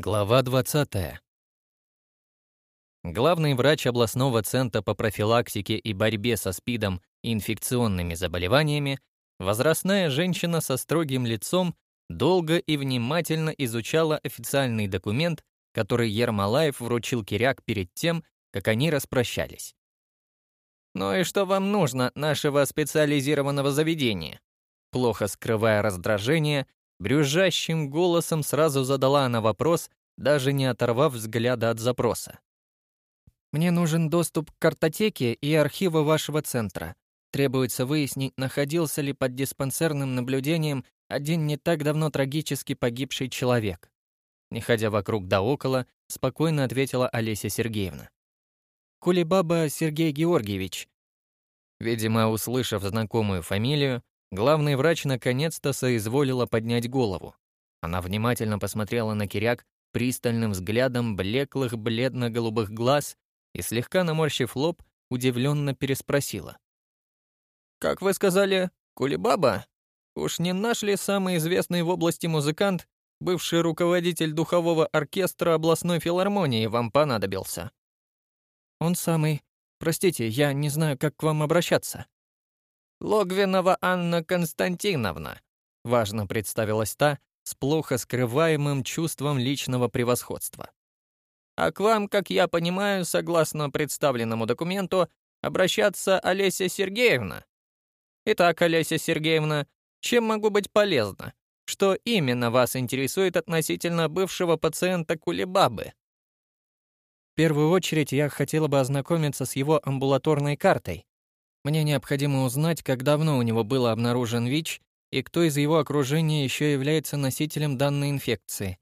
Глава 20. Главный врач областного центра по профилактике и борьбе со СПИДом и инфекционными заболеваниями, возрастная женщина со строгим лицом долго и внимательно изучала официальный документ, который Ермолаев вручил Киряк перед тем, как они распрощались. «Ну и что вам нужно нашего специализированного заведения?» Плохо скрывая раздражение, брюзжащим голосом сразу задала она вопрос, даже не оторвав взгляда от запроса. «Мне нужен доступ к картотеке и архиву вашего центра. Требуется выяснить, находился ли под диспансерным наблюдением один не так давно трагически погибший человек». Не ходя вокруг да около, спокойно ответила Олеся Сергеевна. «Кулебаба Сергей Георгиевич». Видимо, услышав знакомую фамилию, Главный врач наконец-то соизволила поднять голову. Она внимательно посмотрела на Киряк пристальным взглядом блеклых бледно-голубых глаз и, слегка наморщив лоб, удивленно переспросила. «Как вы сказали, Кулибаба? Уж не нашли самый известный в области музыкант, бывший руководитель духового оркестра областной филармонии, вам понадобился?» «Он самый. Простите, я не знаю, как к вам обращаться», Логвинова Анна Константиновна», — важно представилась та с плохо скрываемым чувством личного превосходства. «А к вам, как я понимаю, согласно представленному документу, обращаться Олеся Сергеевна?» «Итак, Олеся Сергеевна, чем могу быть полезна? Что именно вас интересует относительно бывшего пациента Кулебабы?» В первую очередь я хотела бы ознакомиться с его амбулаторной картой, мне необходимо узнать, как давно у него был обнаружен ВИЧ и кто из его окружения еще является носителем данной инфекции.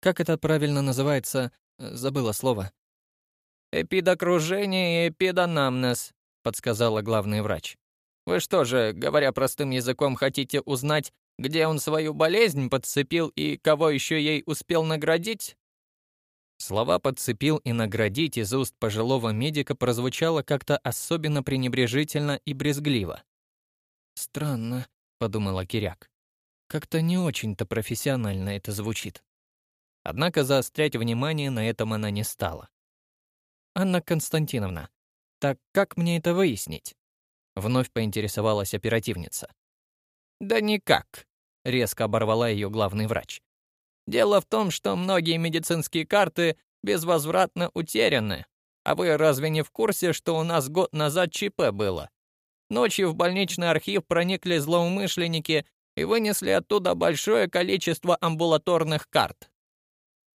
Как это правильно называется? Забыла слово. «Эпидокружение и эпидонамнез», — подсказала главный врач. «Вы что же, говоря простым языком, хотите узнать, где он свою болезнь подцепил и кого еще ей успел наградить?» Слова подцепил и наградить из уст пожилого медика прозвучало как-то особенно пренебрежительно и брезгливо. «Странно», — подумала Киряк. «Как-то не очень-то профессионально это звучит». Однако заострять внимание на этом она не стала. «Анна Константиновна, так как мне это выяснить?» Вновь поинтересовалась оперативница. «Да никак», — резко оборвала ее главный врач. Дело в том, что многие медицинские карты безвозвратно утеряны. А вы разве не в курсе, что у нас год назад ЧП было? Ночью в больничный архив проникли злоумышленники и вынесли оттуда большое количество амбулаторных карт.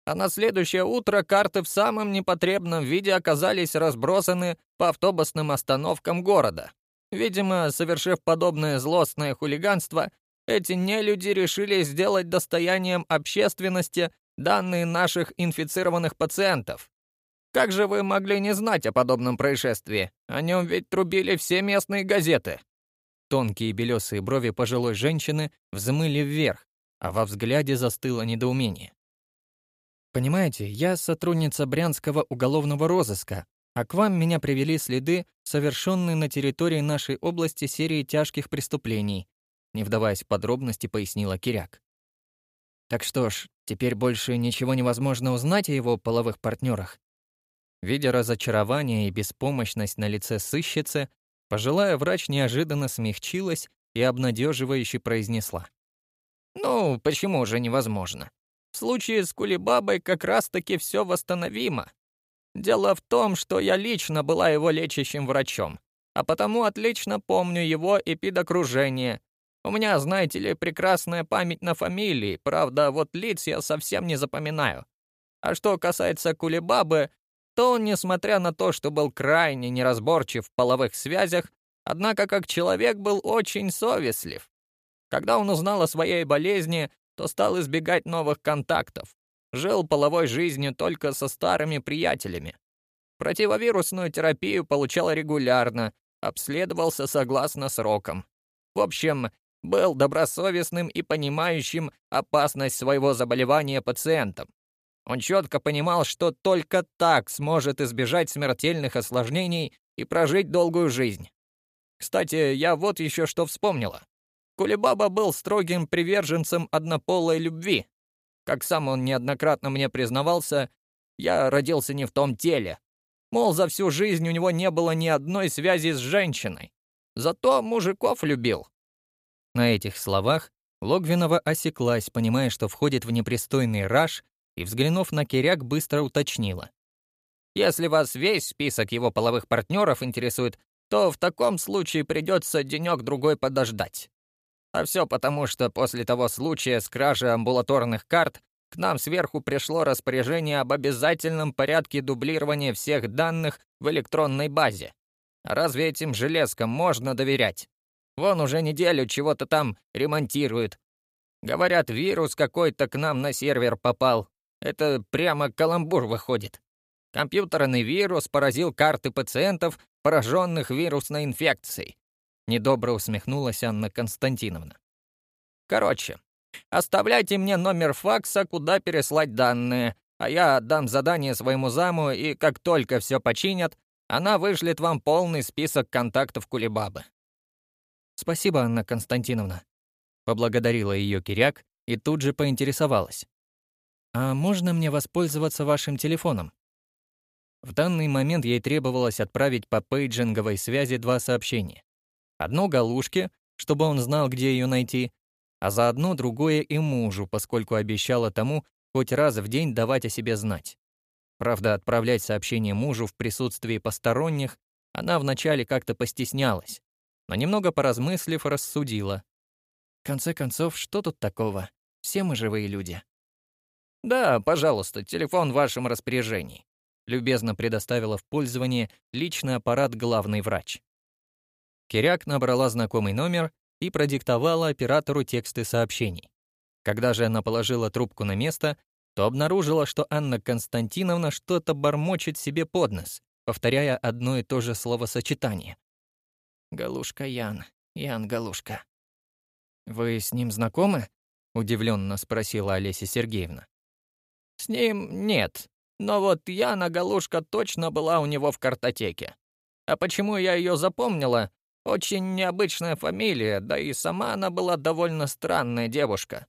А на следующее утро карты в самом непотребном виде оказались разбросаны по автобусным остановкам города. Видимо, совершив подобное злостное хулиганство, эти нелюди решили сделать достоянием общественности данные наших инфицированных пациентов. Как же вы могли не знать о подобном происшествии? О нем ведь трубили все местные газеты». Тонкие белесые брови пожилой женщины взмыли вверх, а во взгляде застыло недоумение. «Понимаете, я сотрудница Брянского уголовного розыска, а к вам меня привели следы, совершенные на территории нашей области серии тяжких преступлений, не вдаваясь в подробности, пояснила Киряк. Так что ж, теперь больше ничего невозможно узнать о его половых партнерах. Видя разочарование и беспомощность на лице сыщицы, пожилая врач неожиданно смягчилась и обнадеживающе произнесла. «Ну, почему же невозможно? В случае с кулибабой как раз-таки все восстановимо. Дело в том, что я лично была его лечащим врачом, а потому отлично помню его эпидокружение, у меня, знаете ли, прекрасная память на фамилии, правда, вот лиц я совсем не запоминаю. А что касается Кулебабы, то он, несмотря на то, что был крайне неразборчив в половых связях, однако как человек был очень совестлив. Когда он узнал о своей болезни, то стал избегать новых контактов. Жил половой жизнью только со старыми приятелями. Противовирусную терапию получал регулярно, обследовался согласно срокам. В общем, был добросовестным и понимающим опасность своего заболевания пациентом. Он четко понимал, что только так сможет избежать смертельных осложнений и прожить долгую жизнь. Кстати, я вот еще что вспомнила. Кулебаба был строгим приверженцем однополой любви. Как сам он неоднократно мне признавался, я родился не в том теле. Мол, за всю жизнь у него не было ни одной связи с женщиной. Зато мужиков любил. На этих словах Логвинова осеклась, понимая, что входит в непристойный раж, и, взглянув на Киряк, быстро уточнила. «Если вас весь список его половых партнеров интересует, то в таком случае придется денек-другой подождать. А все потому, что после того случая с кражей амбулаторных карт к нам сверху пришло распоряжение об обязательном порядке дублирования всех данных в электронной базе. Разве этим железкам можно доверять? Вон уже неделю чего-то там ремонтируют. Говорят, вирус какой-то к нам на сервер попал. Это прямо каламбур выходит. Компьютерный вирус поразил карты пациентов, пораженных вирусной инфекцией. Недобро усмехнулась Анна Константиновна. Короче, оставляйте мне номер факса, куда переслать данные, а я отдам задание своему заму, и как только все починят, она вышлет вам полный список контактов кулибабы. «Спасибо, Анна Константиновна», — поблагодарила ее Киряк и тут же поинтересовалась. «А можно мне воспользоваться вашим телефоном?» В данный момент ей требовалось отправить по пейджинговой связи два сообщения. Одно Галушке, чтобы он знал, где ее найти, а заодно другое и мужу, поскольку обещала тому хоть раз в день давать о себе знать. Правда, отправлять сообщение мужу в присутствии посторонних она вначале как-то постеснялась, но немного поразмыслив, рассудила. В конце концов, что тут такого? Все мы живые люди. «Да, пожалуйста, телефон в вашем распоряжении», любезно предоставила в пользование личный аппарат главный врач. Киряк набрала знакомый номер и продиктовала оператору тексты сообщений. Когда же она положила трубку на место, то обнаружила, что Анна Константиновна что-то бормочет себе под нос, повторяя одно и то же словосочетание. «Галушка Ян, Ян Галушка». «Вы с ним знакомы?» — удивленно спросила Олеся Сергеевна. «С ним нет, но вот Яна Галушка точно была у него в картотеке. А почему я ее запомнила? Очень необычная фамилия, да и сама она была довольно странная девушка.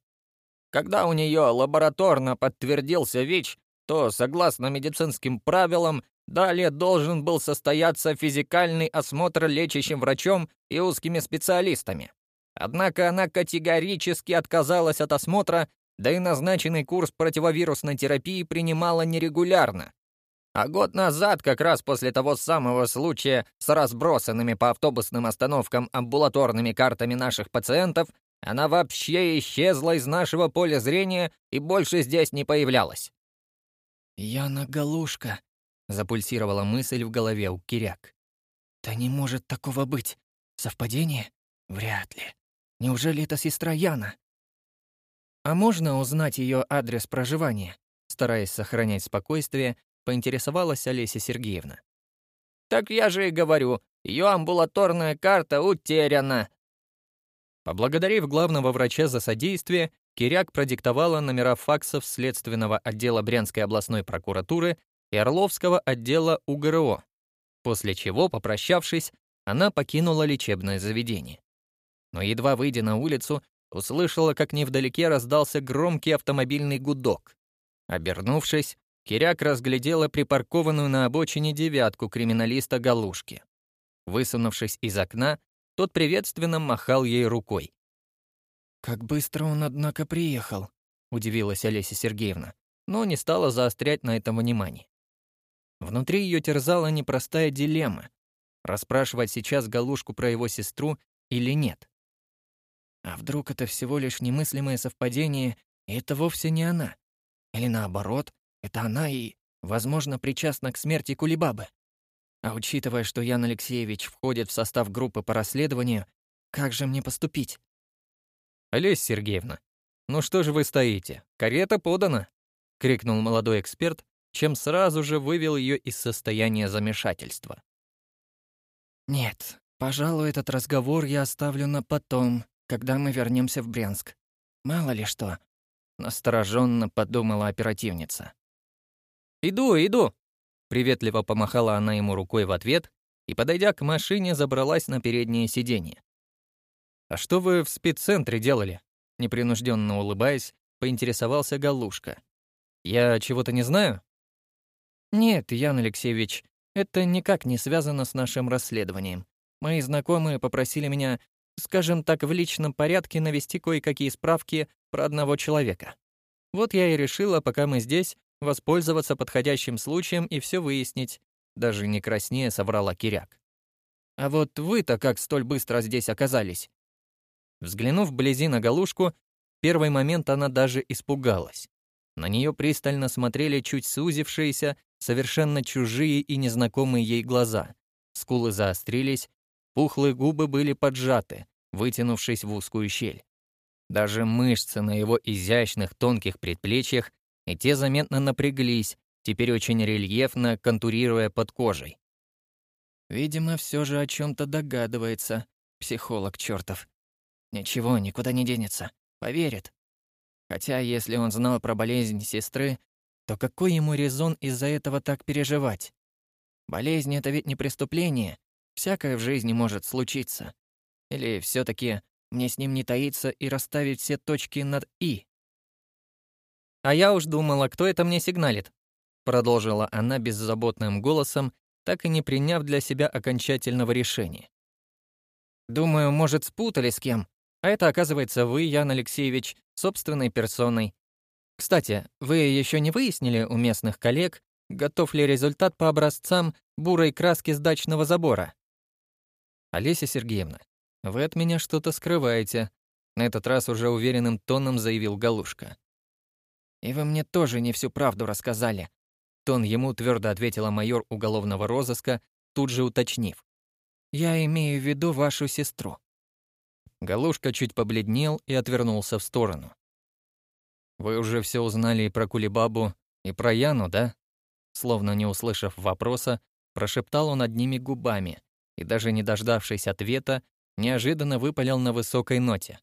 Когда у нее лабораторно подтвердился ВИЧ, то, согласно медицинским правилам, Далее должен был состояться физикальный осмотр лечащим врачом и узкими специалистами. Однако она категорически отказалась от осмотра, да и назначенный курс противовирусной терапии принимала нерегулярно. А год назад, как раз после того самого случая с разбросанными по автобусным остановкам амбулаторными картами наших пациентов, она вообще исчезла из нашего поля зрения и больше здесь не появлялась. «Яна Галушка», Запульсировала мысль в голове у Киряк. «Да не может такого быть. Совпадение? Вряд ли. Неужели это сестра Яна?» «А можно узнать ее адрес проживания?» Стараясь сохранять спокойствие, поинтересовалась Олеся Сергеевна. «Так я же и говорю, ее амбулаторная карта утеряна!» Поблагодарив главного врача за содействие, Киряк продиктовала номера факсов Следственного отдела Брянской областной прокуратуры и Орловского отдела УГРО, после чего, попрощавшись, она покинула лечебное заведение. Но едва выйдя на улицу, услышала, как невдалеке раздался громкий автомобильный гудок. Обернувшись, Киряк разглядела припаркованную на обочине девятку криминалиста Галушки. Высунувшись из окна, тот приветственно махал ей рукой. «Как быстро он, однако, приехал», — удивилась Олеся Сергеевна, но не стала заострять на этом внимание. Внутри ее терзала непростая дилемма — расспрашивать сейчас Галушку про его сестру или нет. А вдруг это всего лишь немыслимое совпадение, и это вовсе не она? Или наоборот, это она и, возможно, причастна к смерти Кулибабы? А учитывая, что Ян Алексеевич входит в состав группы по расследованию, как же мне поступить? Олесь Сергеевна, ну что же вы стоите? Карета подана!» — крикнул молодой эксперт, чем сразу же вывел ее из состояния замешательства. «Нет, пожалуй, этот разговор я оставлю на потом, когда мы вернемся в Брянск. Мало ли что», — настороженно подумала оперативница. «Иду, иду!» — приветливо помахала она ему рукой в ответ и, подойдя к машине, забралась на переднее сиденье. «А что вы в спеццентре делали?» — непринужденно улыбаясь, поинтересовался Галушка. «Я чего-то не знаю?» «Нет, Ян Алексеевич, это никак не связано с нашим расследованием. Мои знакомые попросили меня, скажем так, в личном порядке навести кое-какие справки про одного человека. Вот я и решила, пока мы здесь, воспользоваться подходящим случаем и все выяснить. Даже не краснее соврала Киряк. А вот вы-то как столь быстро здесь оказались? Взглянув вблизи на галушку, в первый момент она даже испугалась. На нее пристально смотрели чуть сузившиеся, совершенно чужие и незнакомые ей глаза. Скулы заострились, пухлые губы были поджаты, вытянувшись в узкую щель. Даже мышцы на его изящных тонких предплечьях и те заметно напряглись, теперь очень рельефно контурируя под кожей. Видимо, все же о чем то догадывается, психолог чертов. Ничего, никуда не денется, поверит. Хотя, если он знал про болезнь сестры, то какой ему резон из-за этого так переживать? Болезнь — это ведь не преступление. Всякое в жизни может случиться. Или все таки мне с ним не таиться и расставить все точки над «и». «А я уж думала, кто это мне сигналит?» Продолжила она беззаботным голосом, так и не приняв для себя окончательного решения. «Думаю, может, спутали с кем. А это, оказывается, вы, Ян Алексеевич, собственной персоной. Кстати, вы еще не выяснили у местных коллег, готов ли результат по образцам бурой краски с дачного забора? Олеся Сергеевна, вы от меня что-то скрываете, на этот раз уже уверенным тоном заявил Галушка. И вы мне тоже не всю правду рассказали, тон ему твердо ответила майор уголовного розыска, тут же уточнив. Я имею в виду вашу сестру. Галушка чуть побледнел и отвернулся в сторону. Вы уже все узнали и про кулибабу, и про Яну, да? Словно не услышав вопроса, прошептал он одними губами и даже не дождавшись ответа, неожиданно выпалил на высокой ноте.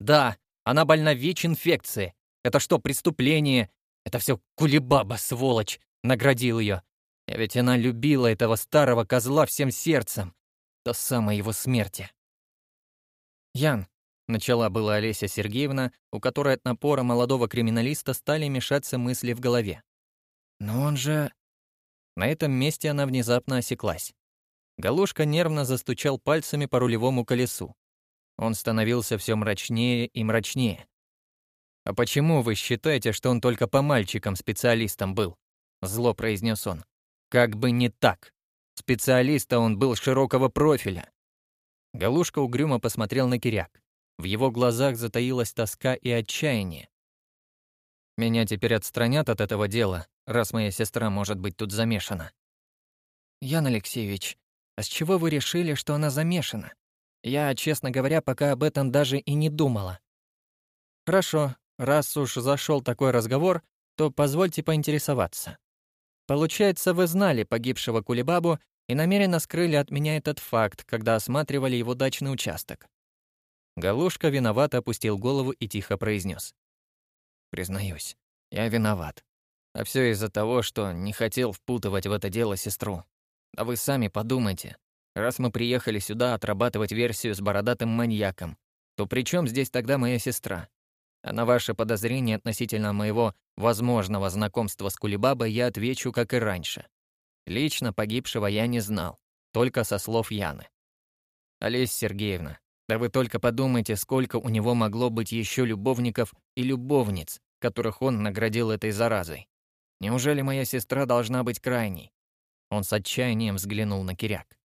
Да, она больна ВИЧ-инфекцией. Это что, преступление? Это все кулибаба, сволочь, наградил ее. А ведь она любила этого старого козла всем сердцем до самой его смерти. Ян, Начала была Олеся Сергеевна, у которой от напора молодого криминалиста стали мешаться мысли в голове. «Но он же...» На этом месте она внезапно осеклась. Галушка нервно застучал пальцами по рулевому колесу. Он становился все мрачнее и мрачнее. «А почему вы считаете, что он только по мальчикам специалистом был?» Зло произнес он. «Как бы не так. Специалиста он был широкого профиля». Галушка угрюмо посмотрел на Киряк. В его глазах затаилась тоска и отчаяние. «Меня теперь отстранят от этого дела, раз моя сестра может быть тут замешана». «Ян Алексеевич, а с чего вы решили, что она замешана? Я, честно говоря, пока об этом даже и не думала». «Хорошо, раз уж зашел такой разговор, то позвольте поинтересоваться. Получается, вы знали погибшего Кулебабу и намеренно скрыли от меня этот факт, когда осматривали его дачный участок. Галушка виновато опустил голову и тихо произнес. «Признаюсь, я виноват. А все из-за того, что не хотел впутывать в это дело сестру. А вы сами подумайте. Раз мы приехали сюда отрабатывать версию с бородатым маньяком, то при чем здесь тогда моя сестра? А на ваши подозрения относительно моего возможного знакомства с кулибабой я отвечу, как и раньше. Лично погибшего я не знал, только со слов Яны. Олеся Сергеевна, да вы только подумайте, сколько у него могло быть еще любовников и любовниц, которых он наградил этой заразой. Неужели моя сестра должна быть крайней? Он с отчаянием взглянул на Киряк.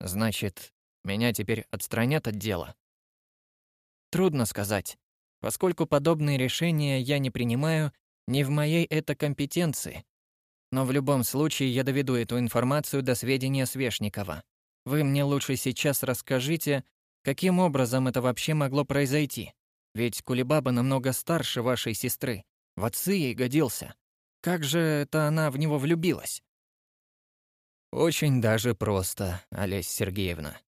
Значит, меня теперь отстранят от дела? Трудно сказать, поскольку подобные решения я не принимаю, не в моей это компетенции. Но в любом случае я доведу эту информацию до сведения Свешникова. Вы мне лучше сейчас расскажите, Каким образом это вообще могло произойти? Ведь Кулебаба намного старше вашей сестры. В отцы ей годился. Как же это она в него влюбилась? Очень даже просто, Олеся Сергеевна.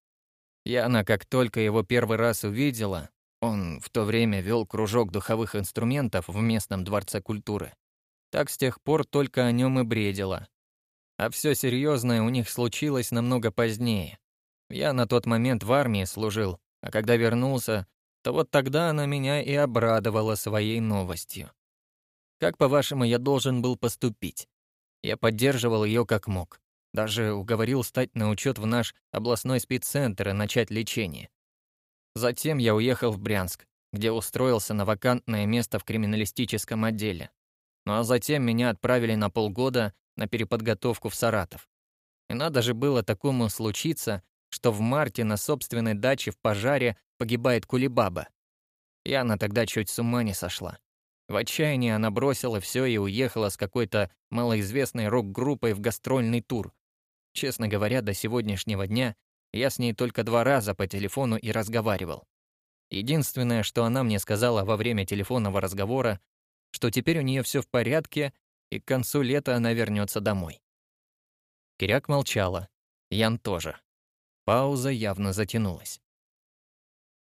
И она как только его первый раз увидела, он в то время вел кружок духовых инструментов в местном дворце культуры. Так с тех пор только о нем и бредила. А все серьезное у них случилось намного позднее. Я на тот момент в армии служил, а когда вернулся, то вот тогда она меня и обрадовала своей новостью. Как, по-вашему, я должен был поступить? Я поддерживал ее как мог. Даже уговорил стать на учет в наш областной спеццентр и начать лечение. Затем я уехал в Брянск, где устроился на вакантное место в криминалистическом отделе. Ну а затем меня отправили на полгода на переподготовку в Саратов. И надо же было такому случиться, что в марте на собственной даче в пожаре погибает Кулибаба. Яна тогда чуть с ума не сошла. В отчаянии она бросила все и уехала с какой-то малоизвестной рок-группой в гастрольный тур. Честно говоря, до сегодняшнего дня я с ней только два раза по телефону и разговаривал. Единственное, что она мне сказала во время телефонного разговора, что теперь у нее все в порядке, и к концу лета она вернется домой. Киряк молчала. Ян тоже. Пауза явно затянулась.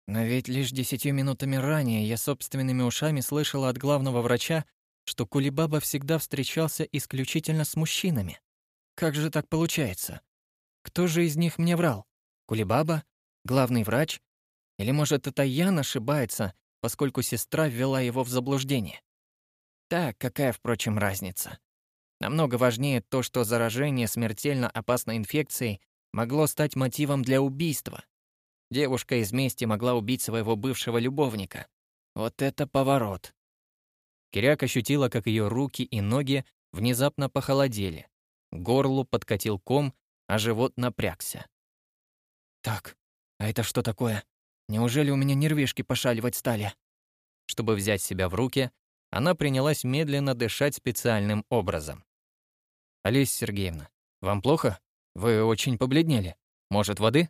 Но ведь лишь десятью минутами ранее я собственными ушами слышала от главного врача, что Кулибаба всегда встречался исключительно с мужчинами. Как же так получается? Кто же из них мне врал? Кулибаба? Главный врач? Или, может, это Ян ошибается, поскольку сестра ввела его в заблуждение? Так, какая, впрочем, разница? Намного важнее то, что заражение смертельно опасной инфекцией могло стать мотивом для убийства. Девушка из мести могла убить своего бывшего любовника. Вот это поворот. Киряк ощутила, как ее руки и ноги внезапно похолодели. Горлу подкатил ком, а живот напрягся. «Так, а это что такое? Неужели у меня нервишки пошаливать стали?» Чтобы взять себя в руки, она принялась медленно дышать специальным образом. «Олеся Сергеевна, вам плохо?» «Вы очень побледнели. Может, воды?»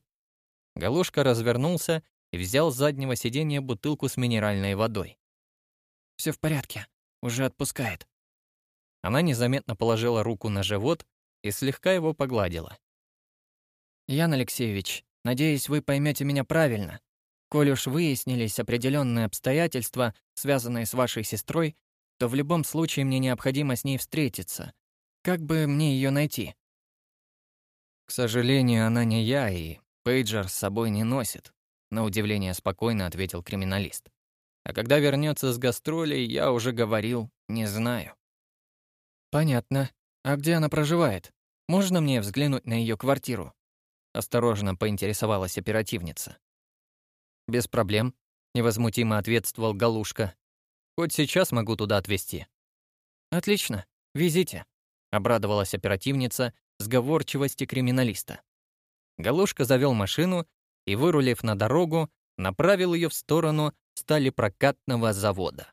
Галушка развернулся и взял с заднего сиденья бутылку с минеральной водой. «Все в порядке. Уже отпускает». Она незаметно положила руку на живот и слегка его погладила. «Ян Алексеевич, надеюсь, вы поймете меня правильно. Коль уж выяснились определенные обстоятельства, связанные с вашей сестрой, то в любом случае мне необходимо с ней встретиться. Как бы мне ее найти?» К сожалению, она не я, и пейджер с собой не носит, на удивление спокойно ответил криминалист. А когда вернется с гастролей, я уже говорил, не знаю. Понятно. А где она проживает? Можно мне взглянуть на ее квартиру? Осторожно поинтересовалась оперативница. Без проблем, невозмутимо ответствовал Галушка. Хоть сейчас могу туда отвезти. Отлично, везите, обрадовалась оперативница сговорчивости криминалиста. Галушка завел машину и, вырулив на дорогу, направил ее в сторону стали прокатного завода.